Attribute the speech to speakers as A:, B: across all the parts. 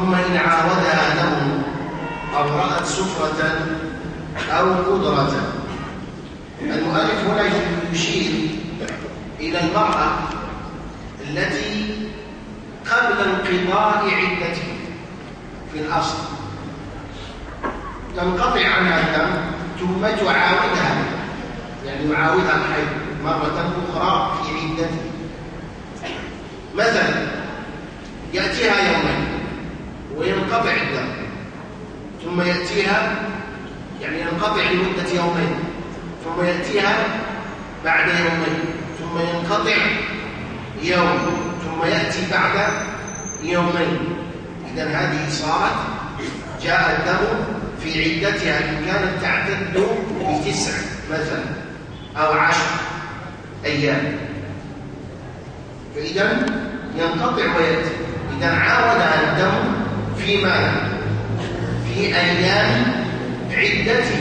A: ثم إن عاودها دم أو رأت سفرة أو قدرة. المؤلف هنا يشير إلى المرأة التي قبل انقضاء عدتها في الأصل. تنقطع عنها الدم ثم تعاودها يعني يعاودها الحيض مرة أخرى في عدتها مثلا يأتيها يومين. وينقطع الدم. ثم يأتيها يعني ينقطع لمدة يومين. ثم يأتيها بعد يومين. ثم ينقطع يوم. ثم يأتي بعد يومين. إذا هذه صارت جاء الدم في عدتها إن كانت تعتد بتسع مثلا أو عشر أيام. فإذا ينقطع ويأتي. إذا عاودها الدم في؟ في أيام عدته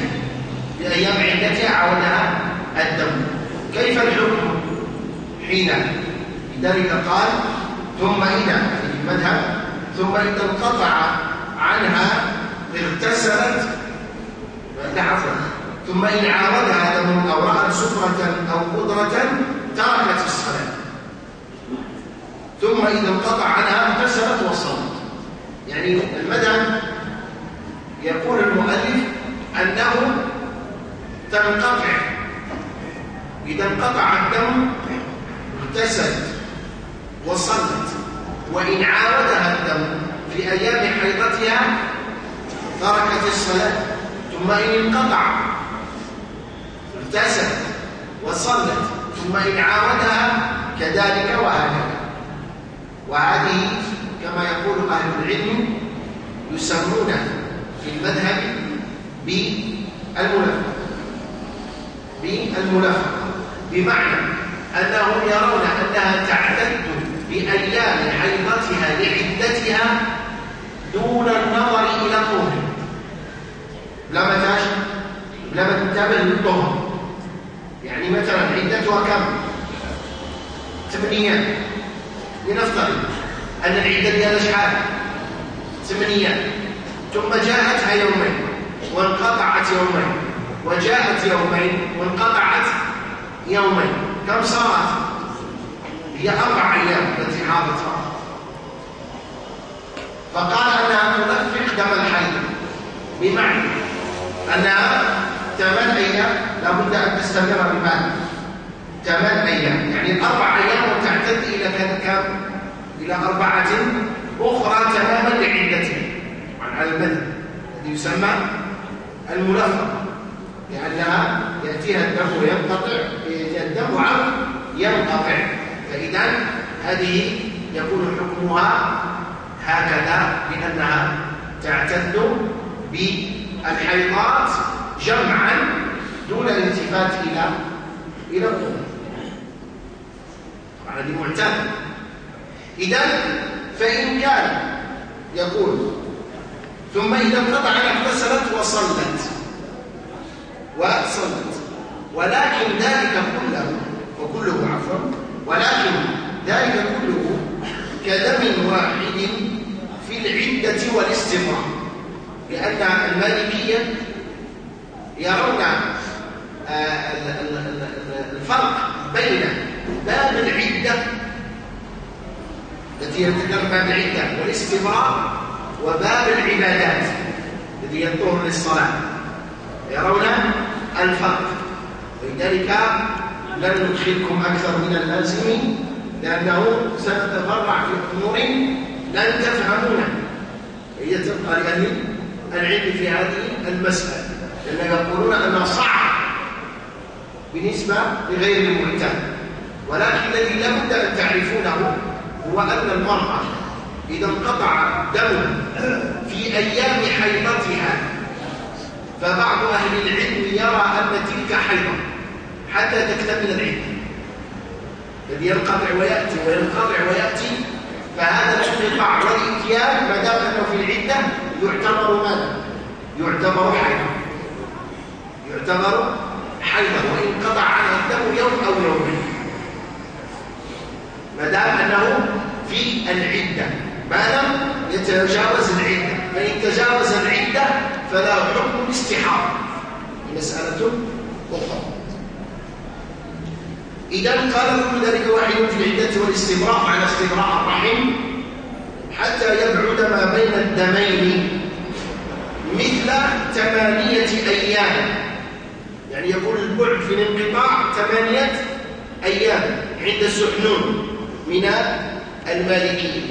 A: في أيام عدتها عاودها الدم. كيف الحكم؟ حين لذلك قال ثم إذا في المذهب ثم إذا انقطع عنها اغتسلت عفوا ثم إن عاودها دم أو رأت سفرة أو قدرة تركت الصلاة. ثم إذا انقطع عنها اغتسلت وصلت. يعني المذهب يقول المؤلف أنه تنقطع إذا انقطع الدم اغتسلت وصلت وإن عاودها الدم في أيام حيضتها تركت الصلاة ثم إن انقطع اغتسلت وصلت ثم إن عاودها كذلك وهكذا. وهذه كما يقول أهل العلم يسمون في المذهب بالملفقة بالملفقة بمعنى أنهم يرون أنها تعتد بأيام حيضتها لعدتها دون النظر إلى طهر لا متاش لا تنتبه للطهر يعني مثلا عدتها كم؟ ثمانية. لنفترض. أن ديالها شحال ثمانية. ثم جاءتها يومين وانقطعت يومين. وجاءت يومين وانقطعت يومين. كم صارت؟ هي أربع أيام التي حاضتها فقال أنها تنفق دم الحي. بمعنى أنها ثمان أيام لابد أن تستمر بمعنى. ثمان أيام. يعني الأربع أيام وتعتد إلى كم؟ إلى أربعة أخرى تماما لعدتها على المذهب الذي يسمى الملفقة لأنها يأتيها الدم وينقطع يأتيها الدم وعرض ينقطع. فإذا هذه يكون حكمها هكذا بأنها تعتد بالحيضات جمعا دون الالتفات إلى إلى الظهور هذه معتادة. إذا فإن كان يقول ثم إذا انقطع اغتسلت وصلت. وصلت. ولكن ذلك كله وكله عفوا ولكن ذلك كله كدم واحد في العدة والاستمرار لأن المالكية يرون آه، الفرق بين باب العدة التي يتكلم باب العدة والاستمرار وباب العبادات الذي ينطور للصلاة يرون الفرق. ولذلك لن ندخلكم أكثر من اللازم لأنه سنتفرع في أمور لن تفهمونها هي تبقى لأهل العلم في هذه المسألة لأن يقولون أنها صعب بالنسبة لغير المعتاد. ولكن الذي لابد أن تعرفونه هو أن المرأة إذا انقطع دم في أيام حيضتها فبعض أهل العلم يرى أن تلك حيضة حتى تكتمل العدة الذي ينقطع ويأتي وينقطع ويأتي فهذا الانقطاع والإتيان ما دام أنه في العدة يعتبر ماذا؟ يعتبر حيضة. يعتبر حيضة. وإن قطع عنها الدم يوم أو يومين. ما دام أنه في العدة. ما لم تجاوز العدة. فإن تجاوز العدة فلا حكم الاستحاضة مسألة أخرى. إذا قال كل ذلك واحد في العدة والاستبراء معنى استبراء الرحم حتى يبعد ما بين الدمين مثل ثمانية أيام. يعني يكون البعد في الانقطاع ثمانية أيام عند السحنون من المالكية.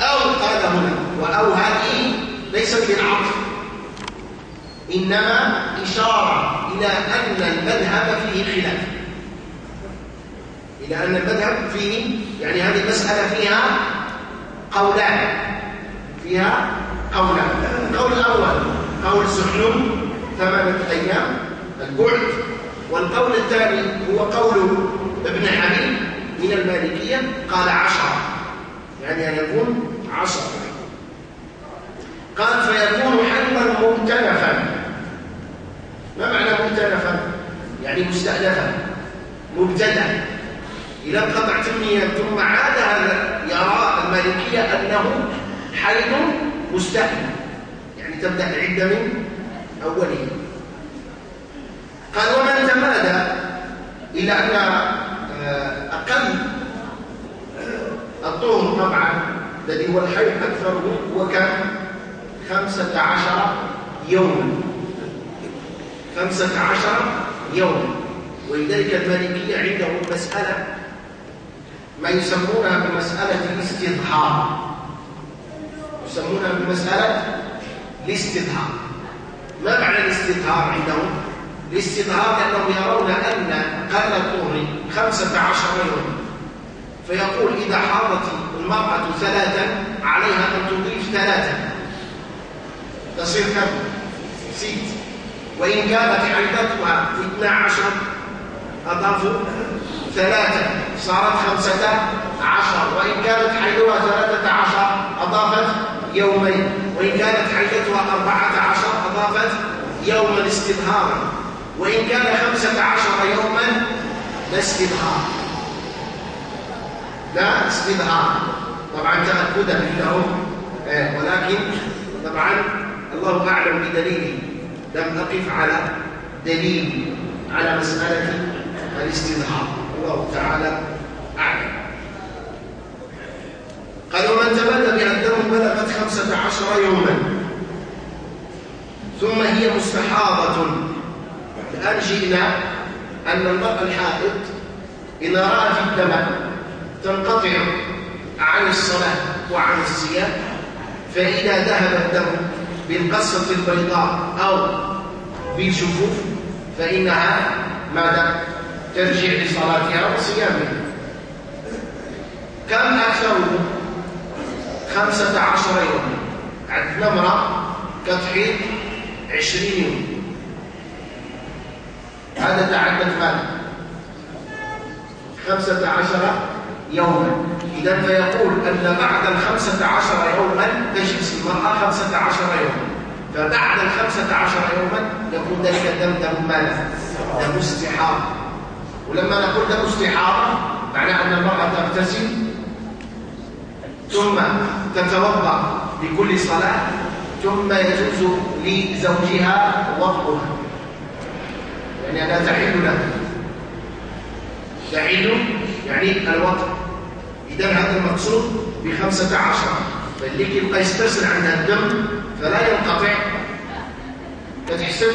A: أو قال هنا وأو هذه ليست بالعطف إنما إشارة إلى أن المذهب فيه خلاف. إلى أن المذهب فيه يعني هذه المسألة فيها قولان. فيها قولان. القول الأول قول سحنون ثمانية أيام البعد. والقول الثاني هو قول ابن حبيب من المالكية قال عشرة. يعني أن يكون عشرة قال فيكون حلما ممتنفا. ما معنى ممتنفا؟ يعني مستأنفا مبتدأ. إذا انقطعت النية ثم عاد هذا يرى المالكية أنه حيض مستأنف يعني تبدأ العدة من أوله. قال ومن تمادى إلى أن آه، أقل طبعا الذي هو الحي أكثره هو كان خمسة عشر يوما. خمسة عشر يوما. ولذلك المالكية عندهم مسألة ما يسمونها بمسألة الاستظهار. يسمونها بمسألة الاستظهار. ما معنى الاستظهار عندهم؟ الاستظهار لأنهم يرون أن قرن الطهر خمسة عشر يوما. فيقول إذا حاضت المرأة ثلاثا عليها أن تضيف ثلاثا. تصير كم؟ ست. وإن كانت اثنا عشر أضافوا ثلاثة صارت خمسة عشر. وإن كانت حيضها ثلاثة عشر أضافت يومين. وإن كانت حيضتها أربعة عشر أضافت يوما استظهارا وإن كان خمسة عشر يوما لا لا استظهار طبعا تأكدا لهم آه، ولكن طبعا الله أعلم بدليله. لم أقف على دليل على مسألة الاستظهار. الله تعالى أعلم. قال ومن تبنى بأنه بلغت خمسة عشر يوما ثم هي مستحاضة الآن جئنا أن المرأة الحائض إذا رأت الدم تنقطع عن الصلاة وعن الصيام فإذا ذهب الدم بالقصة البيضاء أو بالشفوف فإنها ماذا؟ ترجع لصلاتها وصيامها كم أكثره؟ خمسة عشر يوما عندنا امرأة كتحيط عشرين يوم هذا تعدد ماذا؟ خمسة عشر يوما. إذا فيقول أن بعد الخمسة عشر يوما تجلس المرأة خمسة عشر يوما. فبعد الخمسة عشر يوما يكون ذلك دم دم ماذا؟ دم استحاضة ولما نقول دم استحاضة معناه أن المرأة تغتسل ثم تتوضأ لكل صلاة ثم يجوز لزوجها وضعها. يعني أنها تحل له تحل يعني الوضع. إذا هذا المقصود بخمسة عشر. فاللي يبقى يسترسل عندها الدم فلا ينقطع. تتحسب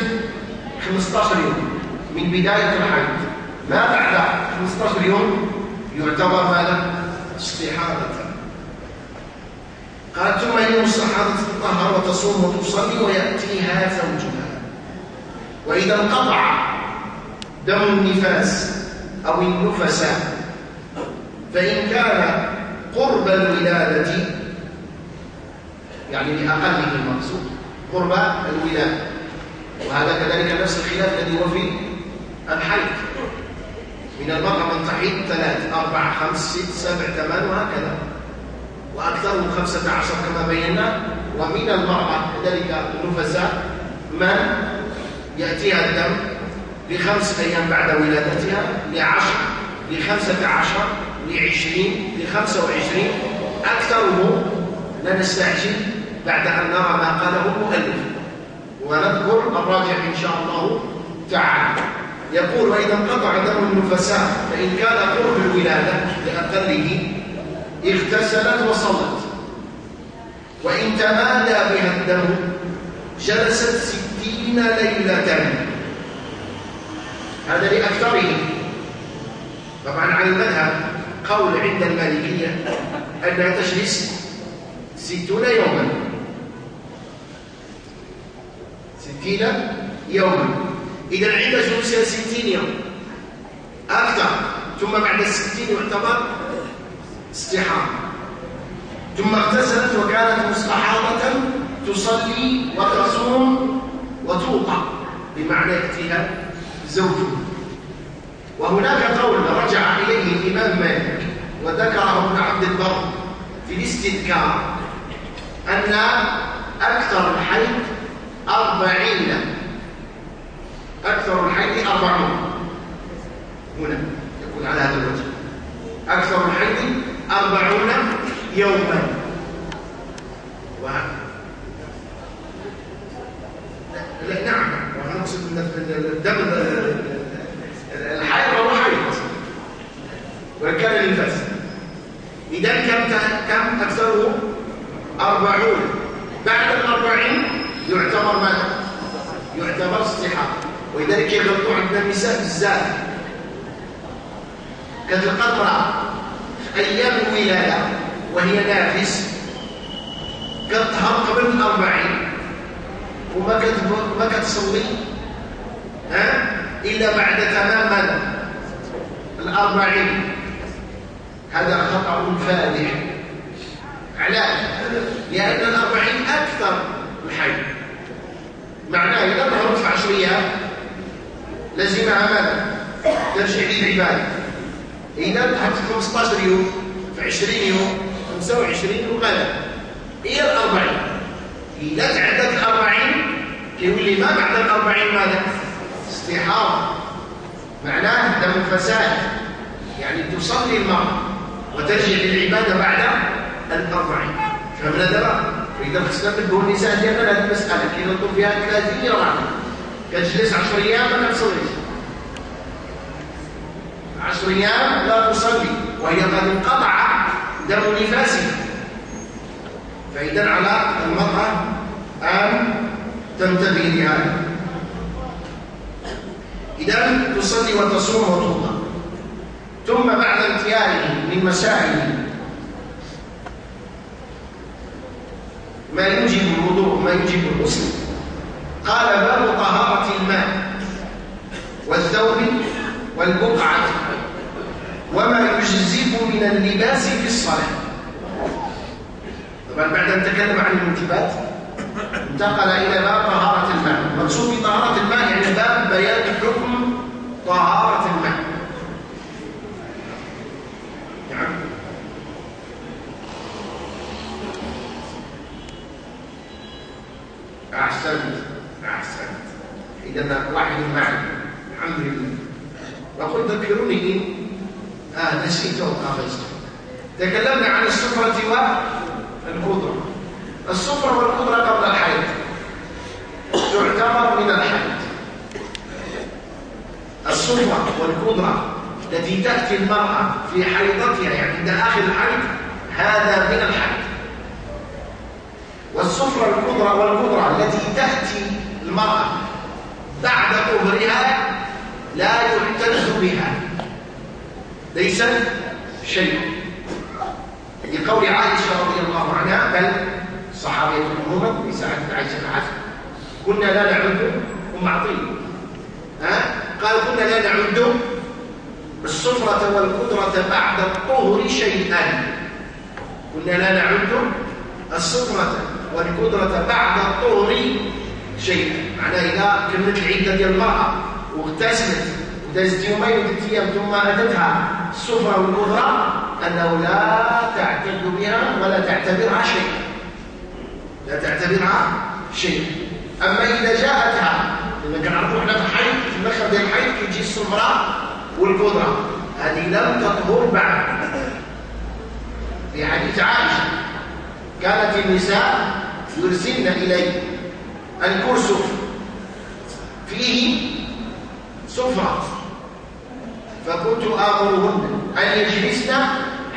A: 15 يوم. من بداية الحيض ما بعد 15 يوم؟ يعتبر ماذا؟ استحاضة. قالت ثم هي مستحاضة تطهر وتصوم وتصلي ويأتيها زوجها. وإذا انقطع دم النفاس أو النفساء فإن كان قرب الولادة يعني لأقله المقصود قرب الولادة. وهذا كذلك نفس الخلاف الذي هو في الحيض. من المرأة من تحيض ثلاث أربع خمس ست سبع ثمان وهكذا. وأكثره خمسة عشر كما بينا. ومن المرأة كذلك النفساء من يأتيها الدم لخمس أيام بعد ولادتها لعشر لخمسة عشر لعشرين لخمسة وعشرين أكثره ولا نستعجل بعد أن نرى ما قاله المؤلف. ونذكر الراجع إن شاء الله تعالى. يقول وإذا انقطع دم النفساء فإن كان قرب الولادة لأقله اغتسلت وصلت. وإن تمادى بها الدم جلست ستين ليلة. هذا لأكثره. طبعا على المذهب قول عند المالكية أنها تجلس ستون يوما. ستين يوما. إذا عند جلوسها ستين يوم. أكثر. ثم بعد الستين يعتبر استحاضة. ثم اغتسلت وكانت مستحاضة تصلي وتصوم وتوقع. بمعنى يأتيها زوجها. وهناك قول رجع إليه الإمام مالك. وذكره ابن عبد البر في الاستذكار أن أكثر الحيض أربعين. أكثر الحيض أربعون. هنا يكون على هذا الوجه. أكثر الحيض أربعون يوما. لا نعم. ونقصد الدم الحيض هو حيض وإن كان للفس إذا كم كم أكثره أربعون بعد الأربعين يعتبر ماذا؟ يعتبر استحاضة ولذلك يغلطوا عندنا النساء بزاف القطرة أيام الولادة وهي نافس كتطهر قبل الأربعين وما ما كتصلي ها؟ إلا بعد تمام الأربعين. هذا خطأ فادح. علاج لأن الأربعين أكثر الحي معناه إذا ظهرت في عشريات لزمها ماذا؟ ترجع للعبادة. إذا ظهرت في 15 يوم في 20 يوم 25 وغدا هي الأربعين؟ إذا تعدت الأربعين يقول لي ما بعد الأربعين ماذا؟ استحاضة. معناه دم فساد يعني تصلي المرأة وترجع للعبادة بعد الأربعين. فهمنا دابا فإذا خصنا ننبهوا النساء ديالنا لهذه المسألة كي نطلب فيها 30 يوم كتجلس 10 أيام ما كتصليش 10 أيام لا تصلي وهي قد انقطع دم نفاسها. فإذا على المرأة أن تنتبه لهذا إذا تصلي وتصوم وتوضأ ثم بعد انتهائه من مسائل ما يوجب الوضوء ما يوجب الغسل. قال باب طهارة الماء والثوب والبقعة. وما يجزئ من اللباس في الصلاة. طبعا بعد أن تكلم عن المنتبات انتقل إلى باب طهارة الماء. مقصود بطهارة الماء يعني باب بيان حكم طهارة الماء. نعم. أحسنت أحسنت. إذا واحد معي الحمد لله. وقل ذكروني آه نسيت وقفزت تكلمنا عن السفرة والقدرة السفرة والقدرة قبل الحيض. تعتبر من الحيض. السفرة والقدرة التي تأتي المرأة في حيضتها يعني عند آخر الحيض هذا من الحيض. والسفرة القدرة والقدرة التي تأتي المرأة بعد طهرها لا يعتز بها. ليس شيء. لقول عائشة رضي الله عنها بل صحابية عموما ساعة عائشة العزم كنا لا نعد أم عطية. ها؟ قال كنا لا نعد السفرة والقدرة بعد الطهر شيئا. كنا لا نعد السفرة والقدرة بعد الطهر شيئا. معناه إذا كملت العدة ديال المرأة واغتسلت ودازت يومين وثلاث أيام ثم أتتها السفرة والقدرة أنه لا تعتد بها ولا تعتبرها شيئا لا تعتبرها شيئا أما إذا جاءتها لما كنعرفوا إحنا في الحي في ديال الحي كيجي السفرة والقدرة. هذه لم تطهر بعد. في حديث عائشة كانت النساء يرسلن إلي الكرسف فيه سفرة. فكنت آمرهن. أن يجلسن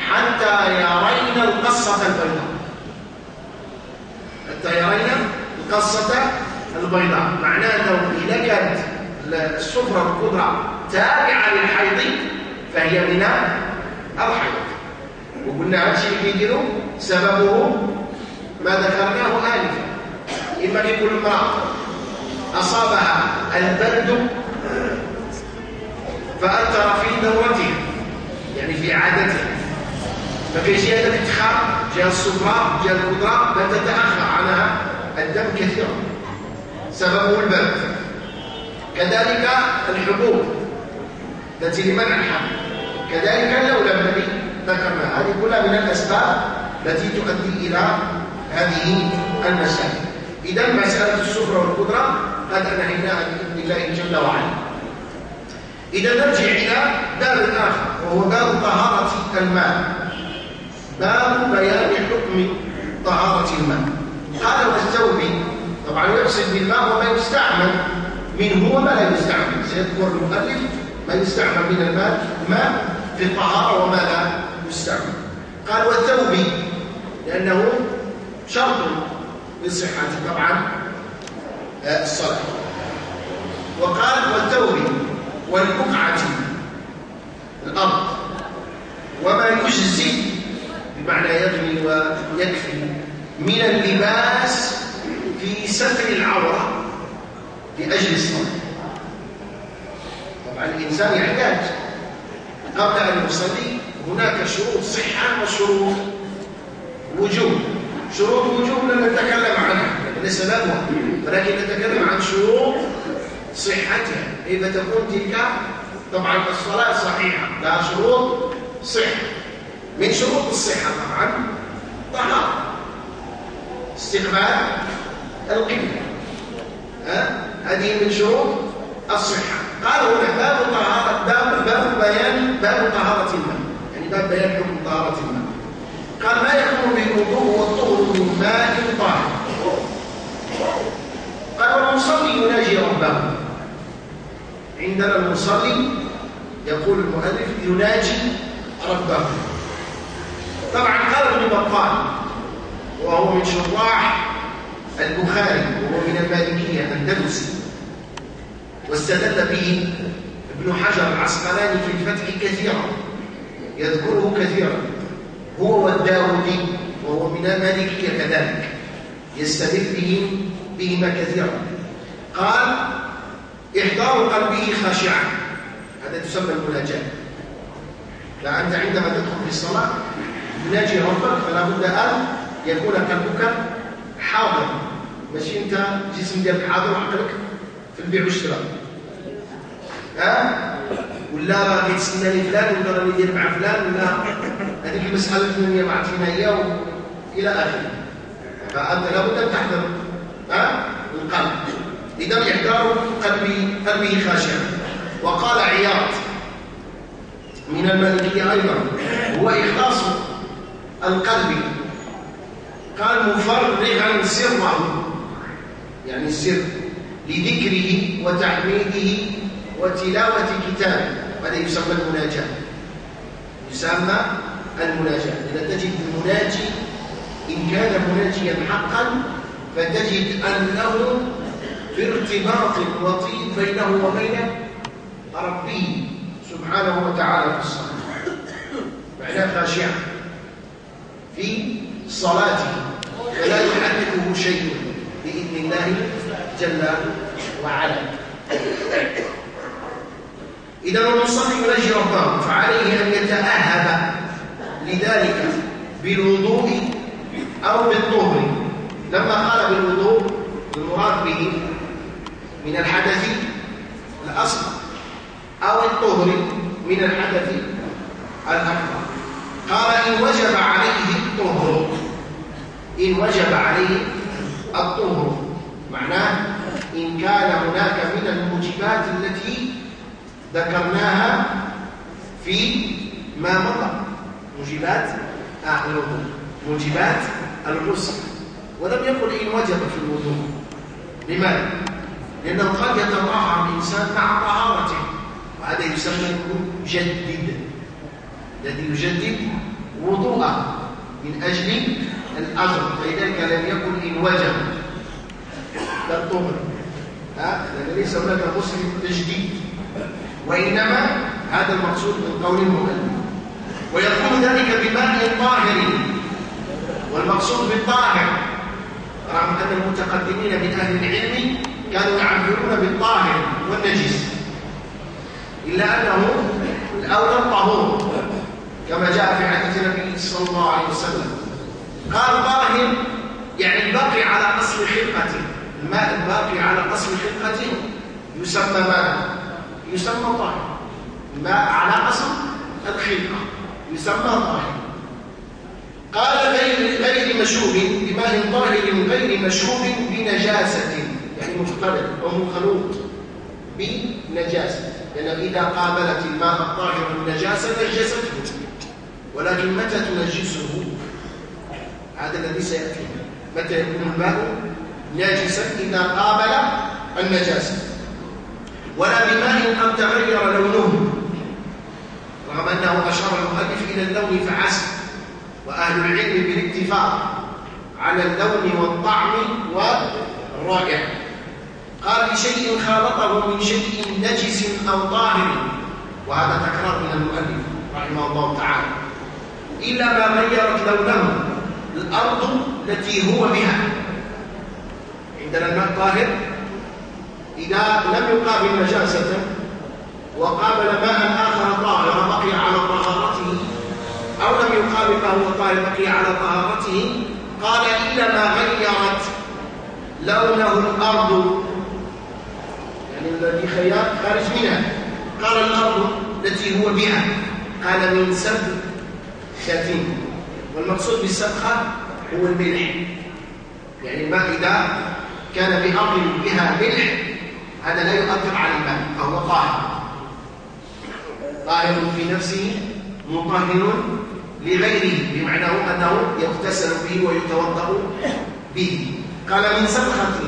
A: حتى يرين القصة البيضاء. حتى يرين القصة البيضاء. معناه أنه إذا كانت السفرة الكبرى تابعة للحيض فهي من الحيض. وقلنا هذا الشيء اللي يديروا سببه ما ذكرناه آنفا. إما لكل امرأة أصابها البرد فأثر في دورتها يعني في عادتها ففي جهة الإدخال جهة الصفراء جهة القدرة لا تتأخر عنها الدم كثيرا. سببه البرد. كذلك الحبوب التي لمنع الحمل كذلك اللولب الذي ذكرنا. هذه كلها من الأسباب التي تؤدي إلى هذه المسائل. إذا مسألة السفرة والقدرة قد أنهيناها بإذن الله جل وعلا. إذا نرجع إلى باب آخر وهو باب طهارة الماء. باب بيان حكم طهارة الماء. قال والثوب طبعا يقصد بالماء وما يستعمل. منه وما لا يستعمل؟ سيذكر المؤلف ما يستعمل من الماء ماء في الطهارة وما لا يستعمل. قال والثوب لأنه شرط لصحة طبعا آه، الصلاة. وقال والثوب والبقعة. الأرض. وما يجزي بمعنى يغني ويكفي من اللباس في ستر العورة لأجل الصلاة. طبعا الإنسان يحتاج. قبل أن يصلي هناك شروط صحة وشروط وجوب. شروط وجوب لن نتكلم عنها ليس لغوة ولكن نتكلم عن شروط صحتها. كيف تكون تلك طبعا الصلاة صحيحة لها شروط صحة. من شروط الصحة طبعا طهارة استقبال القبلة. هذه من شروط الصحة. قال هنا باب طهارة باب باب بيان باب طهارة الماء. يعني باب بيان حكم طهارة الماء. قال ما يكون بالوضوء والطهر من ماء طاهر؟ قال والمصلي يناجي ربه. عندنا المصلي يقول المؤلف يناجي ربه. طبعا قال ابن بطال وهو من شراح البخاري وهو من المالكية الأندلسي. واستدل به ابن حجر العسقلاني في الفتح كثيرا يذكره كثيرا. هو والداودي وهو من المالكية كذلك يستدل به بهما كثيرا. قال إحضار قلبه خاشعا. هذا تسمى المناجاة. فأنت عندما تدخل في الصلاة تناجي ربك فلا بد أن يكون قلبك حاضر ماشي أنت جسم ديالك حاضر وعقلك في البيع والشراء. ها؟ ولا راه كيتسنى لي فلان ولا راني ندير مع فلان ولا هذيك المسألة الفلانية ما عرفتينا هي إلى آخره. فأنت لابد أن تحضر ها؟ القلب. إذا إحضار قلبي قلبه خاشع. وقال عياض من المالكية أيضا. هو إخلاص القلب. قال مفرغا سره. يعني السر. لذكره وتحميده وتلاوة كتابه. هذا يسمى المناجاة؟ يسمى المناجاة. إذا تجد المناجي إن كان مناجيا حقا فتجد أنه في ارتباط وطيد بينه وبين ربه سبحانه وتعالى في الصلاة. معناه خاشعا في صلاته فلا يحركه شيء بإذن الله جل وعلا. إذا المصلي ينجي ربه فعليه أن يتأهب لذلك بالوضوء أو بالطهر. لما قال بالوضوء المراد به من الحدث الأصغر أو الطهر من الحدث الأكبر. قال إن وجب عليه الطهر إن وجب عليه الطهر معناه إن كان هناك من الموجبات التي ذكرناها في ما مضى. موجبات الوضوء موجبات الغسل ولم يقل إن وجب في الوضوء. لماذا؟ لأنه قد يتطهر الإنسان مع طهارته وهذا يسمى مجدد الذي يجدد وضوءه من أجل الأجر. فلذلك لم يقل إن وجب. كالطهر. لأن ليس هناك غسل تجديد. وإنما هذا المقصود من قول المؤلف. ويكون ذلك بماء طاهر. والمقصود بالطاهر. رغم أن المتقدمين من أهل العلم كانوا يعبرون بالطاهر والنجس. إلا أنه الأولى الطهور كما جاء في حديث النبي صلى الله عليه وسلم. قال طاهر يعني الباقي على أصل خلقته الماء الباقي على أصل خلقته يسمى ماء يسمى طاهر. الماء على أصل الخلقة يسمى طاهر. قال غير غير مشوب بماء طاهر غير مشوب بنجاسة. يعني مختلط أو مخلوط بنجاسة. لأن إذا قابلت الماء الطاهر النجاسة نجسته ولكن متى تنجسه؟ هذا الذي سيأتي. متى يكون الماء ناجسا؟ إذا قابل النجاسة. ولا بماء قد تغير لونه. رغم أنه أشار المؤلف إلى اللون فحسب وأهل العلم بالاتفاق على اللون والطعم والرائحة. قال بشيء خالطه من شيء نجس أو طاهر وهذا تكرار من المؤلف رحمه الله تعالى. إلا ما غيرت لونه الأرض التي هو بها. عندنا الماء طاهر. إذا لم يقابل نجاسة وقابل ماء آخر طاهر بقي على طهارته. أو لم يقابل ما هو طاهر بقي على طهارته. قال إلا ما غيرت لونه الأرض يعني الذي خيار خارج منها. قال الأرض التي هو بها. قال من سب شاتين. والمقصود بالسبخة هو الملح. يعني الماء إذا كان بأرض بها ملح هذا لا يؤثر على الماء فهو طاهر. طاهر في نفسه مطهر لغيره بمعنى أنه يغتسل به ويتوضأ به. قال من سبخة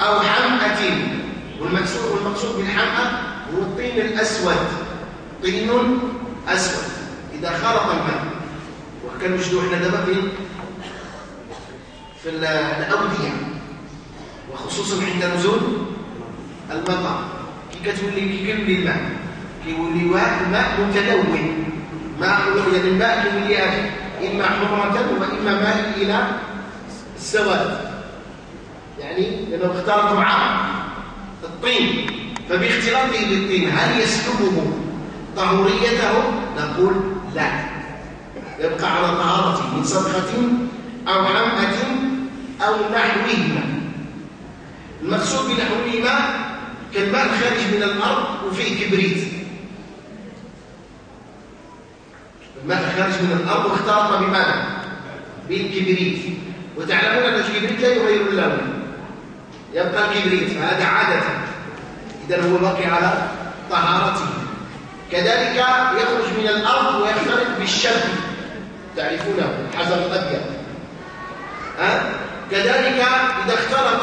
A: أو حمأة. والمقصود والمقصود بالحمأة هو الطين الأسود. طين أسود. إذا خلط الماء. وكانوا يجدوا إحنا دابا فين في الأودية. وخصوصا عند نزول المطر. كي كتولي كي كيولي الماء. كيولي الماء متلون ماء يعني الماء كيولي إما حمرة وإما ماء إلى السواد. يعني لأنه اختلط مع الطين فباختلاطه بالطين هل يسلبه طهوريته؟ نقول لا. يبقى على طهارته من صدقة أو حمأة أو نحوهما. المقصود بنحوهما كالماء الخارج من الأرض وفيه كبريت. الماء الخارج من الأرض واختلط بماذا؟ بالكبريت. وتعلمون أن الكبريت لا يغير اللون. يبقى الكبريت فهذا عادة. إذا هو باقي على طهارته. كذلك يخرج من الأرض ويختلط بالشب تعرفونه الحجر الأبيض. ها؟ كذلك إذا اختلط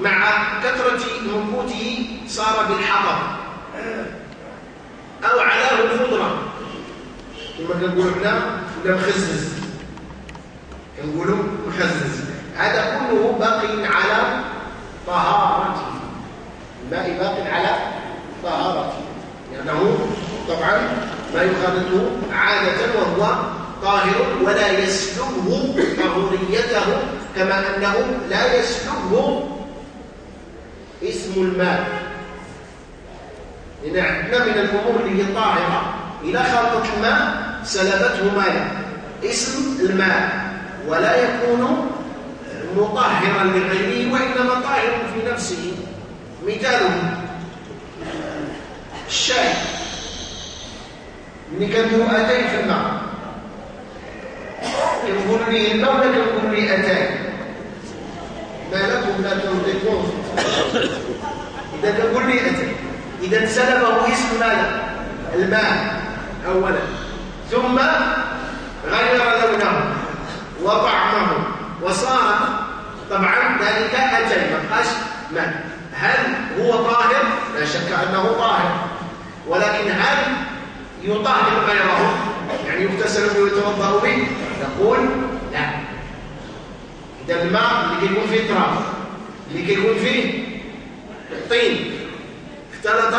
A: مع كثرة منبوته صار بالحطب. أو علاه الخضرة. كما كنقولوا حنا ولا مخزز. كنقولوا مخزز. هذا كله باقي على طهارته. الماء باق على طهارته. لأنه طبعا ما يخالطه عادة وهو طاهر ولا يسلبه طهوريته كما أنه لا يسلبه اسم الماء. لأن من الأمور اللي هي طاهرة إذا خلطت الماء سلبته ماء. اسم الماء. ولا يكون مطهرا لغيره وإنما طاهر في نفسه. مثاله الشاي. اللي كان آتين في الماء. يقول لي الماء ولا يقول لي آتين. ما لكم لا تنطقون. إذا تقول لي آتين. إذا سلبه اسم ماذا؟ الماء اولا. ثم غير لونه وطعمه. وصار طبعا ذلك أجل ما ماء. هل هو طاهر؟ لا شك أنه طاهر ولكن هل يطهر غيره؟ يعني يغتسل به ويتوضأ به؟ نقول لا إذا الماء اللي يكون فيه تراب اللي يكون فيه طين اختلط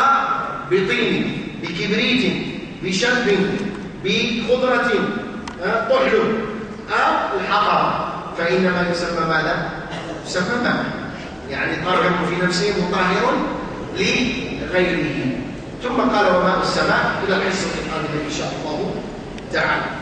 A: بطين بكبريت بشب بخضرة طحل أو الحطب فإنما يسمى ماذا؟ يسمى ماء يعني طاهر في نفسه مطهر لغيره. ثم قال وماء السماء إلى الحصة القادمة إن شاء الله تعالى.